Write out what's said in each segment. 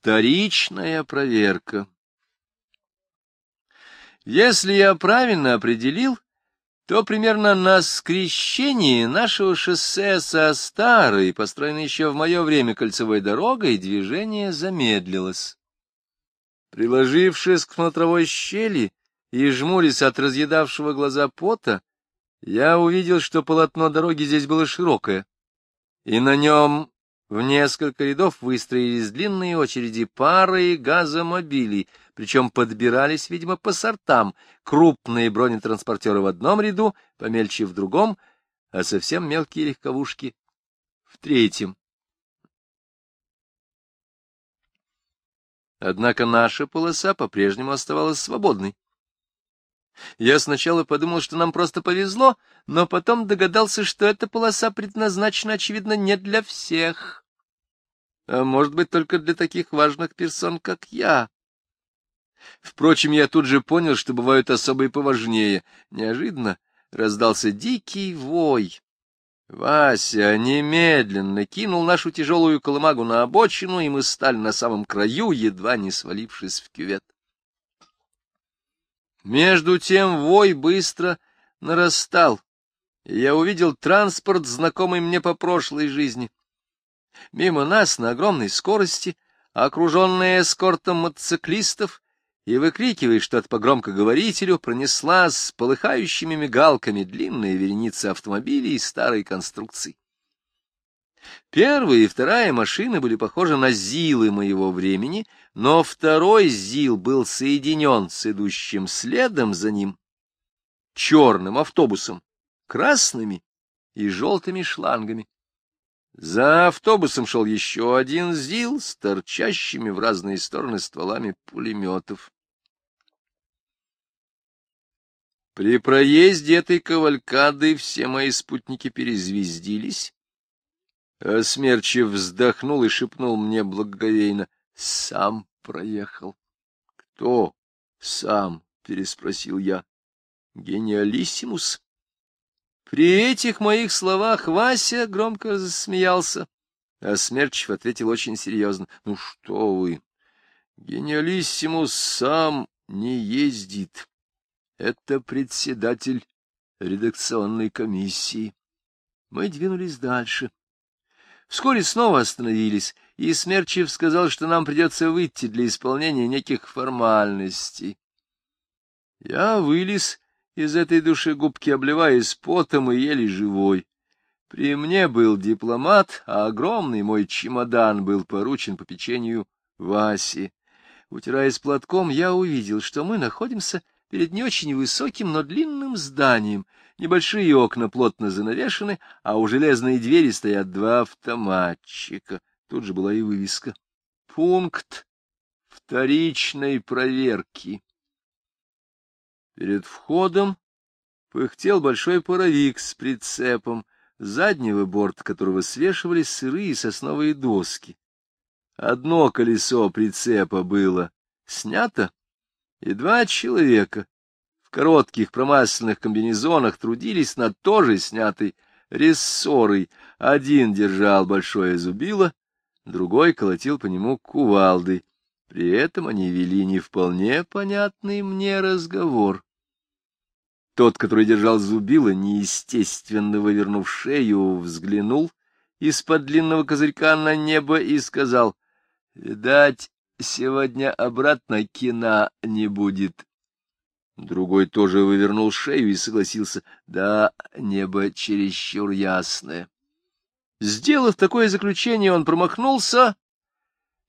Вторичная проверка. Если я правильно определил, то примерно на скрещении нашего шоссе со старой, построенной еще в мое время кольцевой дорогой, движение замедлилось. Приложившись к смотровой щели и жмурясь от разъедавшего глаза пота, я увидел, что полотно дороги здесь было широкое, и на нем в несколько рядов выстроились длинные очереди пары и газомобилей, причем подбирались, видимо, по сортам, крупные бронетранспортеры в одном ряду, помельче в другом, а совсем мелкие легковушки в третьем. Однако наша полоса по-прежнему оставалась свободной. Я сначала подумал, что нам просто повезло, но потом догадался, что эта полоса предназначена, очевидно, не для всех, а может быть, только для таких важных персон, как я. Впрочем, я тут же понял, что бывают особые поважнее. Неожиданно раздался дикий вой. Вася немедленно кинул нашу тяжелую колымагу на обочину, и мы стали на самом краю, едва не свалившись в кювет. Между тем вой быстро нарастал, и я увидел транспорт, знакомый мне по прошлой жизни. Мимо нас на огромной скорости, окруженная эскортом мотоциклистов, и, выкрикивая что-то по громкоговорителю, пронеслась с полыхающими мигалками длинная вереница автомобилей старой конструкции. Первая и вторая машины были похожи на ЗИЛы моего времени, но второй ЗИЛ был соединен с идущим следом за ним черным автобусом, красными и желтыми шлангами. За автобусом шел еще один ЗИЛ с торчащими в разные стороны стволами пулеметов. При проезде этой кавалькады все мои спутники перезвездились, Смерчев вздохнул и шепнул мне благоговейно. — Сам проехал. — Кто сам? — переспросил я. — Гениалиссимус. При этих моих словах Вася громко засмеялся, а Смерчев ответил очень серьезно. — Ну что вы, гениалиссимус сам не ездит. Это председатель редакционной комиссии. Мы двинулись дальше. Вскоре снова остановились, и Смерчев сказал, что нам придется выйти для исполнения неких формальностей. Я вылез из этой душегубки, обливаясь потом и еле живой. При мне был дипломат, а огромный мой чемодан был поручен по печенью Васи. Утираясь платком, я увидел, что мы находимся перед не очень высоким, но длинным зданием, Небольшие окна плотно занавешены, а у железной двери стоят два автоматчика. Тут же была и вывеска. Пункт вторичной проверки. Перед входом пыхтел большой паровик с прицепом, заднего борта которого свешивались сырые сосновые доски. Одно колесо прицепа было снято, и два человека коротких промасленных комбинезонах трудились над тоже снятой рессорой. Один держал большое зубило, другой колотил по нему кувалдой. При этом они вели не вполне понятный мне разговор. Тот, который держал зубило, неестественно вывернув шею, взглянул из-под длинного козырька на небо и сказал, «Видать, сегодня обратно кино не будет». Другой тоже вывернул шею и согласился. Да, небо чересчур ясное. Сделав такое заключение, он промахнулся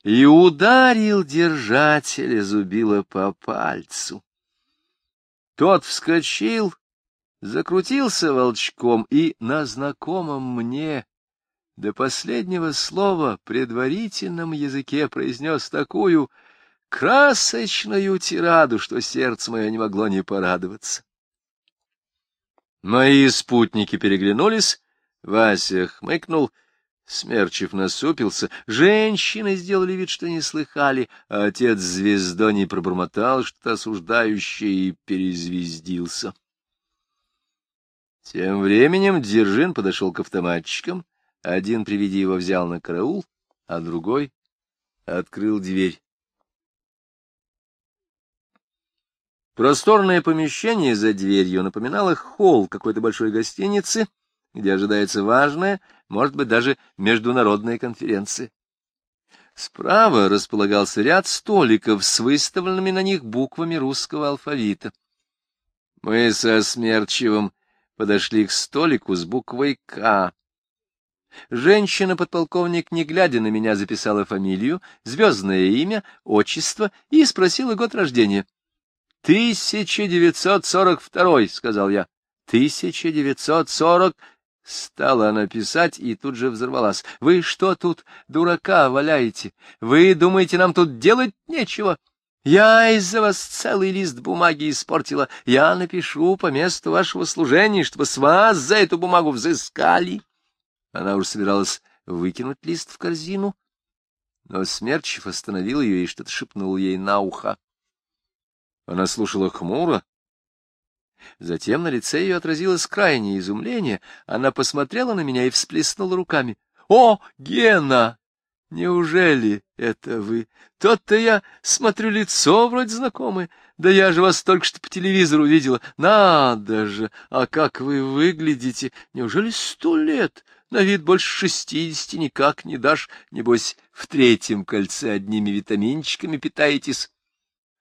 и ударил держателя зубила по пальцу. Тот вскочил, закрутился волчком и на знакомом мне до последнего слова предварительном языке произнес такую красочную тираду, что сердце мое не могло не порадоваться. Мои спутники переглянулись, Вася хмыкнул, Смерчев насупился, женщины сделали вид, что не слыхали, а отец звездони пробормотал что-то осуждающее и перезвездился. Тем временем Дзержин подошел к автоматчикам, один при виде его взял на караул, а другой открыл дверь. Просторное помещение за дверью напоминало холл какой-то большой гостиницы, где ожидается важная, может быть, даже международная конференция. Справа располагался ряд столиков с выставленными на них буквами русского алфавита. Мы со Смерчевым подошли к столику с буквой «К». Женщина-подполковник, не глядя на меня, записала фамилию, звездное имя, отчество и спросила год рождения. — Тысяча девятьсот сорок второй, — сказал я. — Тысяча девятьсот сорок... Стала она писать и тут же взорвалась. — Вы что тут, дурака, валяете? Вы думаете, нам тут делать нечего? Я из-за вас целый лист бумаги испортила. Я напишу по месту вашего служения, чтобы с вас за эту бумагу взыскали. Она уже собиралась выкинуть лист в корзину, но Смерчев остановил ее и что-то шепнул ей на ухо. Она слушала хмуро. Затем на лице ее отразилось крайнее изумление. Она посмотрела на меня и всплеснула руками. — О, Гена! Неужели это вы? Тот-то я смотрю, лицо вроде знакомое. Да я же вас только что по телевизору видела. Надо же! А как вы выглядите! Неужели сто лет? На вид больше шестидесяти никак не дашь. Небось, в третьем кольце одними витаминчиками питаетесь. —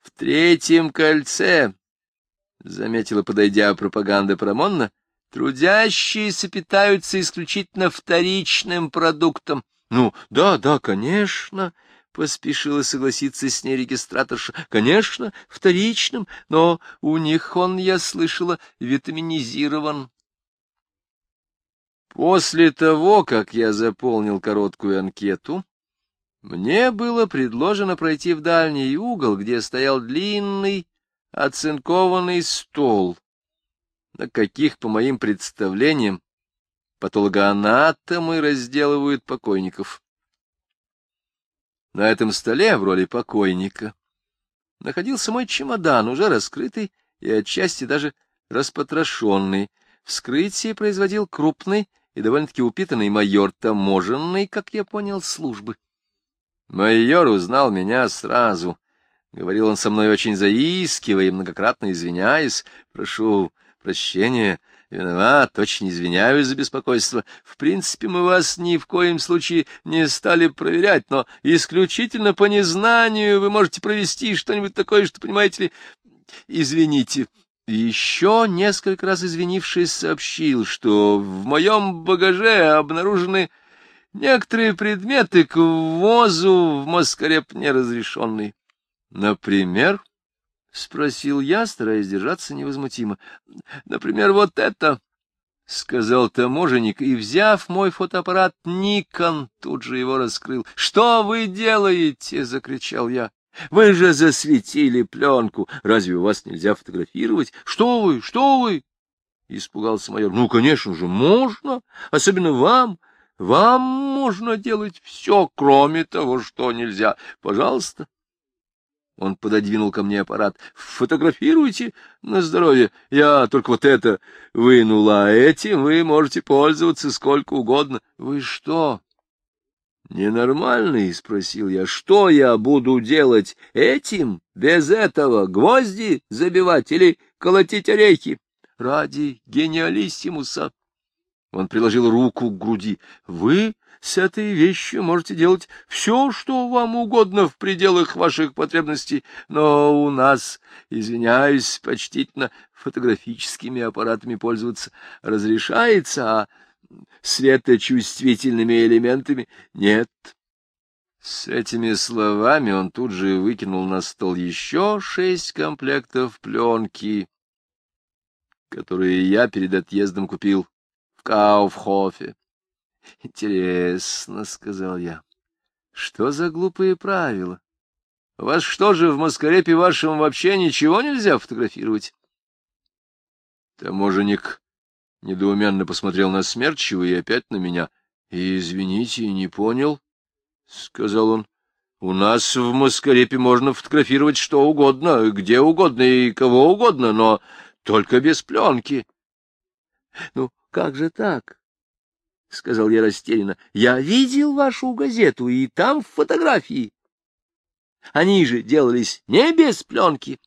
В третьем кольце, — заметила, подойдя пропаганда Промонна, — трудящиеся питаются исключительно вторичным продуктом. — Ну, да, да, конечно, — поспешила согласиться с ней регистраторша. — Конечно, вторичным, но у них он, я слышала, витаминизирован. После того, как я заполнил короткую анкету, мне было предложено пройти в дальний угол, где стоял длинный оцинкованный стол, на каких, по моим представлениям, патологоанатомы разделывают покойников. На этом столе в роли покойника находился мой чемодан, уже раскрытый и отчасти даже распотрошенный. Вскрытие производил крупный и довольно-таки упитанный майор таможенной, как я понял, службы. Майор узнал меня сразу. Говорил он со мной очень заискивая и многократно извиняясь. Прошу прощения, виноват, очень извиняюсь за беспокойство. В принципе, мы вас ни в коем случае не стали проверять, но исключительно по незнанию вы можете провести что-нибудь такое, что, понимаете ли, извините, еще несколько раз извинившись, сообщил, что в моем багаже обнаружены некоторые предметы к ввозу в Москареп неразрешенные. Например, — спросил я, стараясь держаться невозмутимо, — например, вот это, — сказал таможенник, и, взяв мой фотоаппарат Никон, тут же его раскрыл. — Что вы делаете? — закричал я. Вы же засветили пленку. Разве у вас нельзя фотографировать? Что вы, что вы? Испугался майор. Ну, конечно же, можно. Особенно вам. Вам можно делать все, кроме того, что нельзя. Пожалуйста. Он пододвинул ко мне аппарат. Фотографируйте на здоровье. Я только вот это вынула, а этим вы можете пользоваться сколько угодно. Вы что, «Ненормальный?» — спросил я. «Что я буду делать этим, без этого, гвозди забивать или колотить орехи?» «Ради гениалиссимуса!» Он приложил руку к груди. «Вы с этой вещью можете делать все, что вам угодно в пределах ваших потребностей, но у нас, извиняюсь, почтительно фотографическими аппаратами пользоваться разрешается, а светочувствительными элементами нет. С этими словами он тут же выкинул на стол еще шесть комплектов пленки, которые я перед отъездом купил Кауфхофе. Интересно, — сказал я, — что за глупые правила? У вас что же, в Москарепе вашем вообще ничего нельзя фотографировать? Таможенник недоуменно посмотрел на Смерчева и опять на меня. — Извините, не понял, — сказал он. — У нас в Маскарепе можно фотографировать что угодно, где угодно и кого угодно, но только без пленки. — Ну, как же так? — сказал я растерянно. — Я видел вашу газету, и там фотографии. Они же делались не без пленки.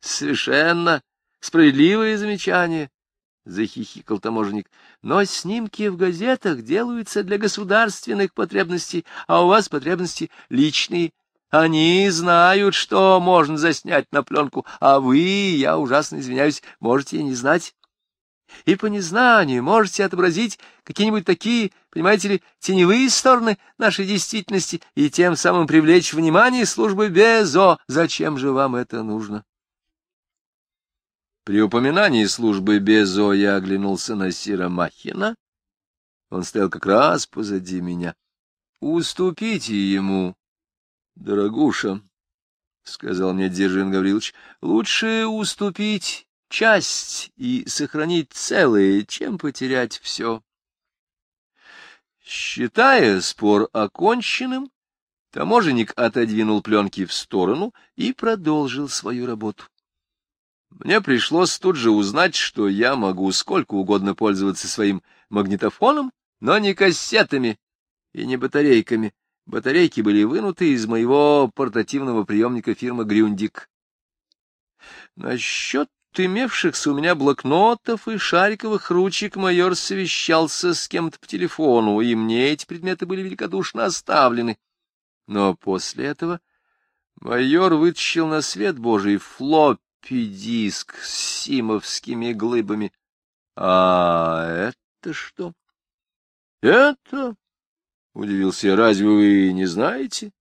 Совершенно справедливое замечание, — захихикал таможенник. Но снимки в газетах делаются для государственных потребностей, а у вас потребности личные. Они знают, что можно заснять на пленку, а вы, я ужасно извиняюсь, можете не знать и по незнанию можете отобразить какие-нибудь такие, понимаете ли, теневые стороны нашей действительности и тем самым привлечь внимание службы Безо. Зачем же вам это нужно? При упоминании службы Безо я оглянулся на Сира. Он стоял как раз позади меня. — Уступите ему, дорогуша, — сказал мне Дзержин Гаврилович. — Лучше уступить часть и сохранить целое, чем потерять все. Считая спор оконченным, таможенник отодвинул пленки в сторону и продолжил свою работу. Мне пришлось тут же узнать, что я могу сколько угодно пользоваться своим магнитофоном, но не кассетами и не батарейками. Батарейки были вынуты из моего портативного приемника фирмы «Грюндик». Насчет имевшихся у меня блокнотов и шариковых ручек майор совещался с кем-то по телефону, и мне эти предметы были великодушно оставлены. Но после этого майор вытащил на свет божий флоппи-диск с симовскими глыбами. — А это что? — Это? — удивился я. — Разве вы не знаете?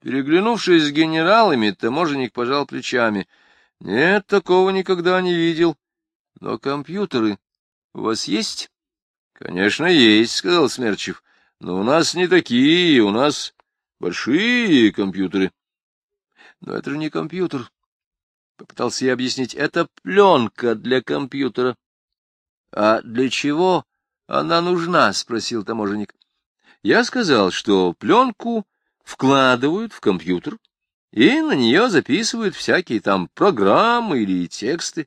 Переглянувшись с генералами, таможенник пожал плечами — нет, такого никогда не видел. Но компьютеры у вас есть? Конечно, есть, сказал Смерчев. Но у нас не такие, у нас большие компьютеры. Но это же не компьютер. Попытался я объяснить. Это пленка для компьютера. А для чего она нужна? спросил таможенник. Я сказал, что пленку вкладывают в компьютер, и на нее записывают всякие там программы или тексты.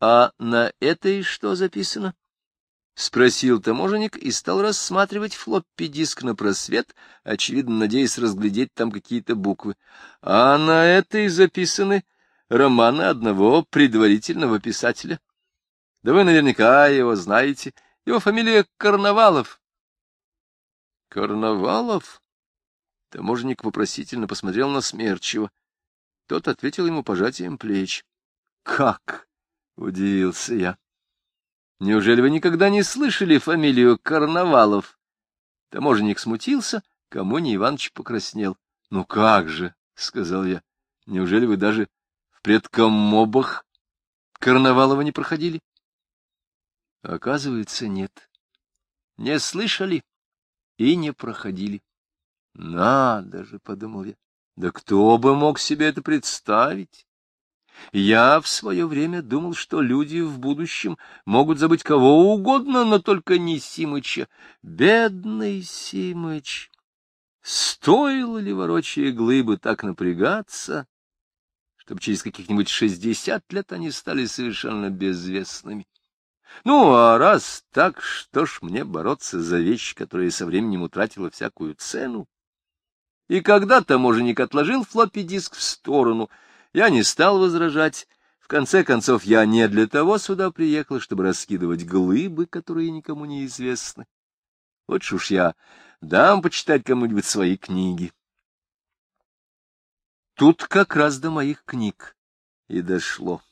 А на этой что записано? — спросил таможенник и стал рассматривать флоппи-диск на просвет, очевидно, надеясь разглядеть там какие-то буквы. А на этой записаны романы одного предварительного писателя. Да вы наверняка его знаете. Его фамилия Карнавалов. — Карнавалов? Таможенник вопросительно посмотрел на Смерчева. Тот ответил ему пожатием плеч. — Как? — удивился я. — Неужели вы никогда не слышали фамилию Карнавалов? Таможенник смутился, не Иванович покраснел. — Ну как же, — сказал я, — неужели вы даже в предкомобах Карнавалова не проходили? — Оказывается, нет. Не слышали и не проходили. Надо же, — подумал я, — да кто бы мог себе это представить? Я в свое время думал, что люди в будущем могут забыть кого угодно, но только не Симыча. Бедный Симыч! Стоило ли, ворочая глыбы, так напрягаться, чтобы через каких-нибудь шестьдесят лет они стали совершенно безвестными? Ну, а раз так, что ж мне бороться за вещь, которая со временем утратила всякую цену? И когда таможенник отложил флоппи-диск в сторону, я не стал возражать. В конце концов, я не для того сюда приехал, чтобы раскидывать глыбы, которые никому не известны. Лучше уж я дам почитать кому-нибудь свои книги. Тут как раз до моих книг и дошло.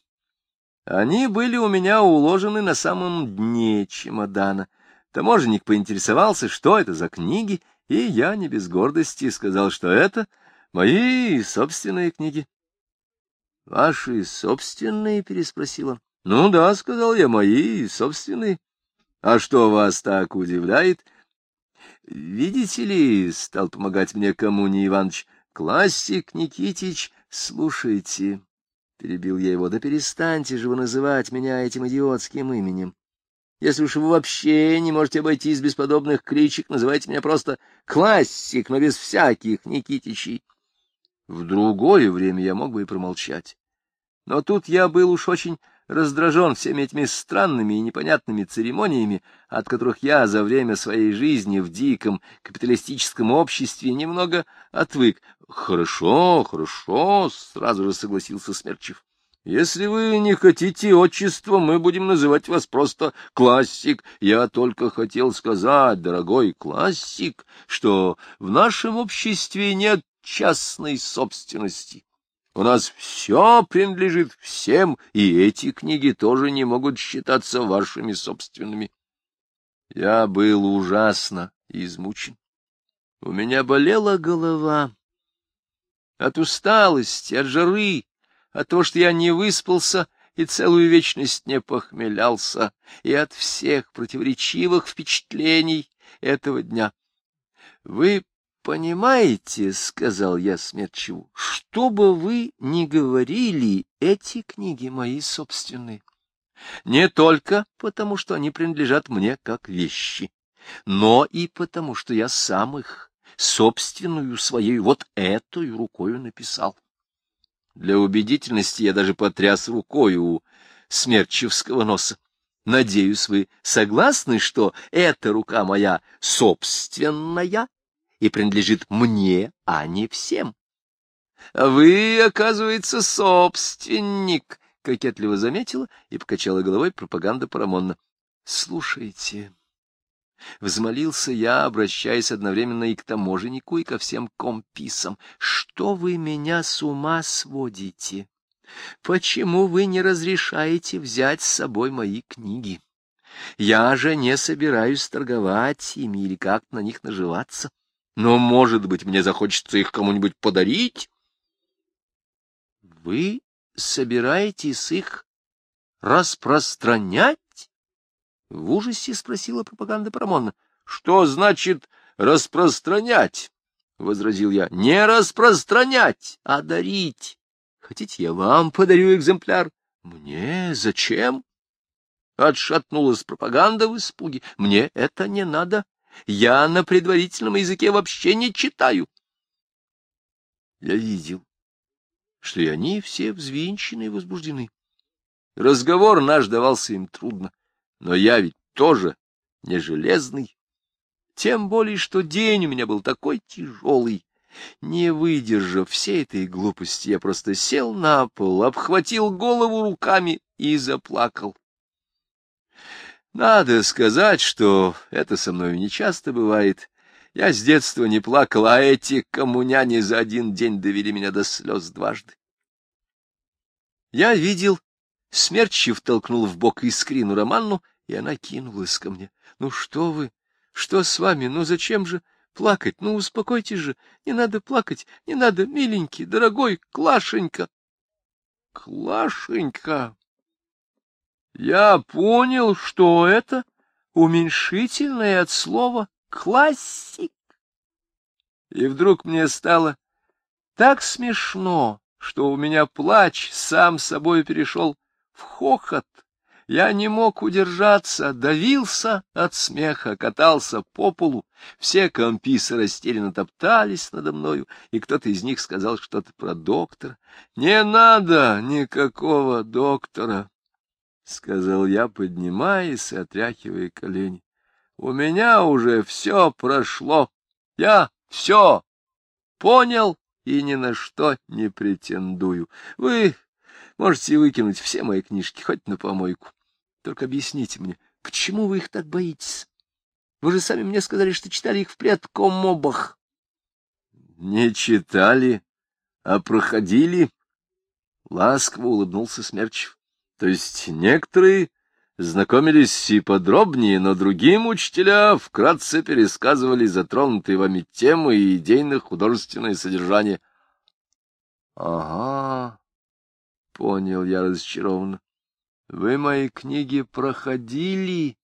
Они были у меня уложены на самом дне чемодана. Таможенник поинтересовался, что это за книги, и я не без гордости сказал, что это мои собственные книги. — Ваши собственные? — переспросил он. — Ну да, — сказал я, — мои собственные. — А что вас так удивляет? — Видите ли, — стал помогать мне Коммуни Иванович, — классик Никитич, слушайте, — перебил я его, — да перестаньте же вы называть меня этим идиотским именем. Если уж вы вообще не можете обойтись без подобных кличек, называйте меня просто классик, но без всяких Никитичей. В другое время я мог бы и промолчать. Но тут я был уж очень раздражен всеми этими странными и непонятными церемониями, от которых я за время своей жизни в диком капиталистическом обществе немного отвык. — Хорошо, хорошо, — сразу же согласился Смерчев. — Если вы не хотите отчества, мы будем называть вас просто классик. Я только хотел сказать, дорогой классик, что в нашем обществе нет частной собственности. У нас все принадлежит всем, и эти книги тоже не могут считаться вашими собственными. Я был ужасно измучен. У меня болела голова от усталости, от жары, от того, что я не выспался и целую вечность не похмелялся, и от всех противоречивых впечатлений этого дня. Вы понимаете, — сказал я Смерчеву, — что бы вы ни говорили, эти книги мои собственные. Не только потому, что они принадлежат мне как вещи, но и потому, что я сам их, собственную своей, вот этой рукою написал. Для убедительности я даже потряс рукой у смерчевского носа. Надеюсь, вы согласны, что эта рука моя собственная и принадлежит мне, а не всем. — Вы, оказывается, собственник, — кокетливо заметила и покачала головой пропаганда Парамонна. — Слушайте, — взмолился я, обращаясь одновременно и к таможеннику, и ко всем комписам, — что вы меня с ума сводите? Почему вы не разрешаете взять с собой мои книги? Я же не собираюсь торговать ими или как-то на них наживаться. — но, может быть, мне захочется их кому-нибудь подарить? — Вы собираетесь их распространять? — в ужасе спросила пропаганда Парамонна. — Что значит распространять? — возразил я. — Не распространять, а дарить. Хотите, я вам подарю экземпляр? — Мне? Зачем? Отшатнулась пропаганда в испуге. — Мне это не надо. Я на предварительном языке вообще не читаю. Я видел, что и они все взвинчены и возбуждены. Разговор наш давался им трудно, но я ведь тоже не железный. Тем более, что день у меня был такой тяжелый. Не выдержав всей этой глупости, я просто сел на пол, обхватил голову руками и заплакал. Надо сказать, что это со мной нечасто бывает. Я с детства не плакал, а эти коммуняне за один день довели меня до слез дважды. Я видел, Смерчев толкнул в бок искрину Романну, и она кинулась ко мне. — Ну что вы? Что с вами? Ну зачем же плакать? Ну успокойтесь же. Не надо плакать. Не надо, миленький, дорогой Клашенька. — Клашенька! Я понял, что это уменьшительное от слова «классик». И вдруг мне стало так смешно, что у меня плач сам собой перешел в хохот. Я не мог удержаться, давился от смеха, катался по полу. Все комписы растерянно топтались надо мною, и кто-то из них сказал что-то про доктора. Не надо никакого доктора. — сказал я, поднимаясь и отряхивая колени. — У меня уже все прошло. Я все понял и ни на что не претендую. Вы можете выкинуть все мои книжки, хоть на помойку. Только объясните мне, к чему вы их так боитесь? Вы же сами мне сказали, что читали их в предкомобах. — Не читали, а проходили. Ласково улыбнулся Смерчев. То есть некоторые знакомились и подробнее, но другим учителя вкратце пересказывали затронутые вами темы и идейно-художественное содержание. — Ага, — понял я разочарованно. — Вы мои книги проходили,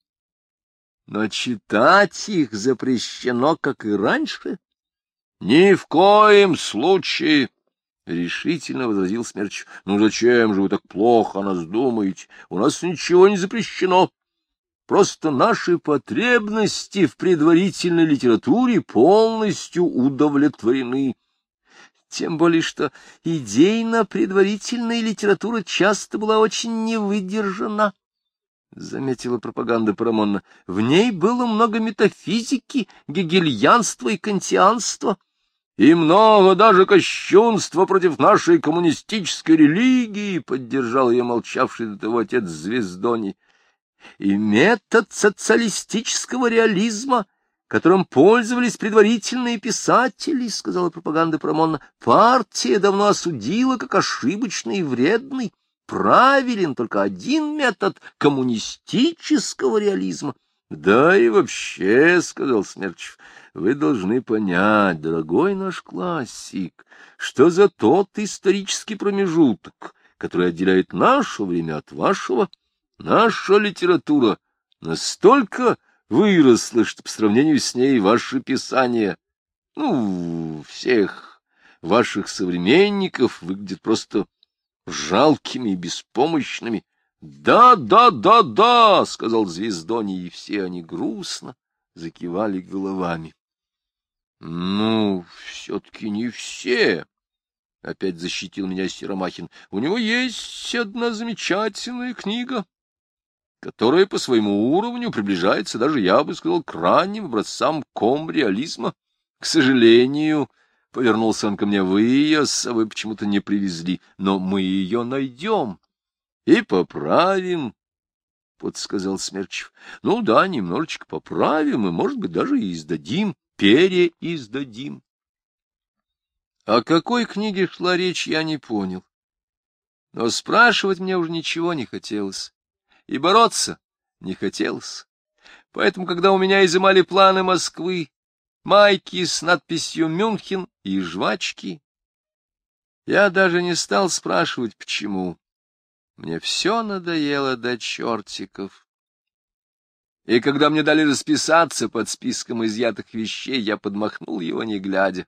но читать их запрещено, как и раньше? — Ни в коем случае! —— решительно возразил Смерч. — Ну зачем же вы так плохо о нас думаете? У нас ничего не запрещено. Просто наши потребности в предварительной литературе полностью удовлетворены. Тем более, что идейно-предварительная литература часто была очень невыдержана, — заметила пропаганда Парамонна. В ней было много метафизики, гегельянства и кантианства. — и много даже кощунства против нашей коммунистической религии, — поддержал ее молчавший до того отец Звездоний, — и метод социалистического реализма, которым пользовались предварительные писатели, — сказала пропаганда Промонна, — партия давно осудила как ошибочный и вредный. Правилен только один метод коммунистического реализма. — Да и вообще, — сказал Смерчев, — вы должны понять, дорогой наш классик, что за тот исторический промежуток, который отделяет наше время от вашего, наша литература настолько выросла, что по сравнению с ней ваши писания, ну, всех ваших современников выглядят просто жалкими и беспомощными, «Да, да, да, да!» — сказал Звездоний, и все они грустно закивали головами. «Ну, все-таки не все!» — опять защитил меня Серомахин. «У него есть одна замечательная книга, которая по своему уровню приближается даже, я бы сказал, к ранним образцам комреализма. К сожалению, — повернулся он ко мне, — вы ее с собой почему-то не привезли, но мы ее найдем» и поправим, — подсказал Смерчев. — Ну да, немножечко поправим, и, может быть, даже и издадим, переиздадим. О какой книге шла речь, я не понял. Но спрашивать мне уже ничего не хотелось, и бороться не хотелось. Поэтому, когда у меня изымали планы Москвы, майки с надписью «Мюнхен» и жвачки, я даже не стал спрашивать, почему. Мне все надоело до чертиков. И когда мне дали расписаться под списком изъятых вещей, я подмахнул его, не глядя.